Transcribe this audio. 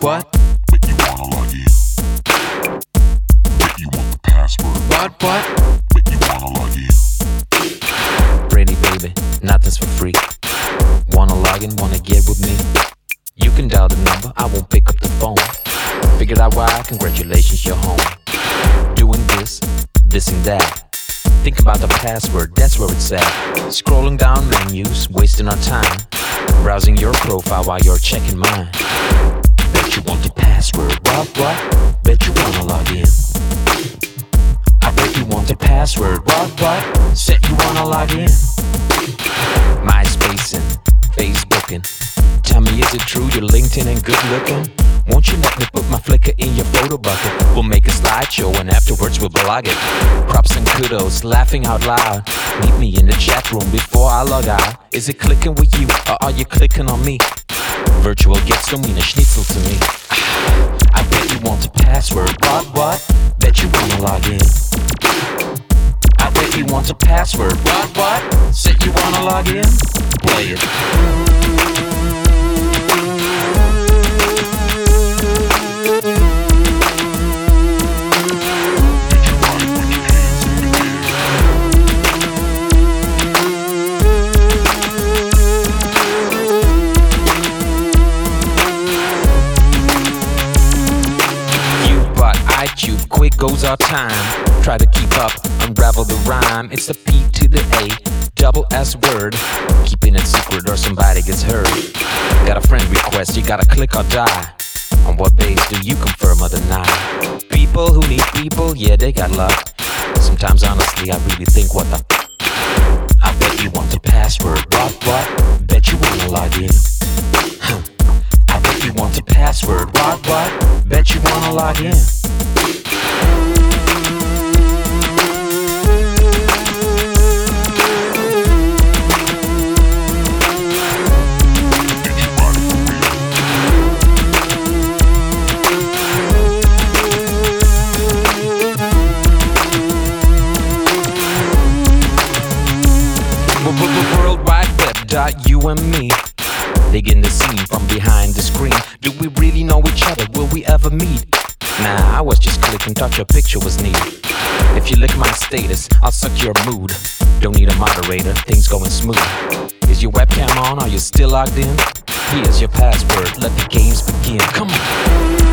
what? Bet you wanna log in. Bet you want the password. What, what? Bet you wanna log in. Pretty baby, nothing's for free. Wanna log in, wanna get with me? You can dial the number, I won't pick up the phone. Figured out why, congratulations, you're home. Doing this, this and that. Think about the password, that's where it's at. Scrolling down menus, wasting our time. Browsing your profile while you're checking mine. Bet you want the password, what, what? Bet you wanna log in. I bet you want the password, what, what? Said you wanna log in. MySpace and Facebooking. Tell me, is it true you're LinkedIn and good looking? Won't you let me put my Flickr in your Photobucket? We'll make a slideshow and afterwards we'll blog it. Props and kudos, laughing out loud. Meet me in the chat room before I log out. Is it clicking with you or are you clicking on me? Virtual gifts don't mean a schnitzel to me. I bet you want a password. What, what? Bet you wanna log in. I bet you want a password. What, what? Said you wanna log in? Play it. But iTube, quick goes our time. Try to keep up, unravel the rhyme. It's the P to the A, double S word. Keeping it secret or somebody gets hurt. Got a friend request, you gotta click or die. On what base do you confirm or deny? People who need people, yeah, they got luck. Sometimes honestly, I really think what the. I bet you want the password. What, what? Bet you wanna log in. Huh. I bet you want the password. What, what? Bet you wanna log in. Dot you and me. Digging the scene from behind the screen. Do we really know each other? Will we ever meet? Nah, I was just clicking, thought your picture was neat. If you lick my status, I'll suck your mood. Don't need a moderator, things going smooth. Is your webcam on? Are you still logged in? Here's your password, let the games begin. Come on.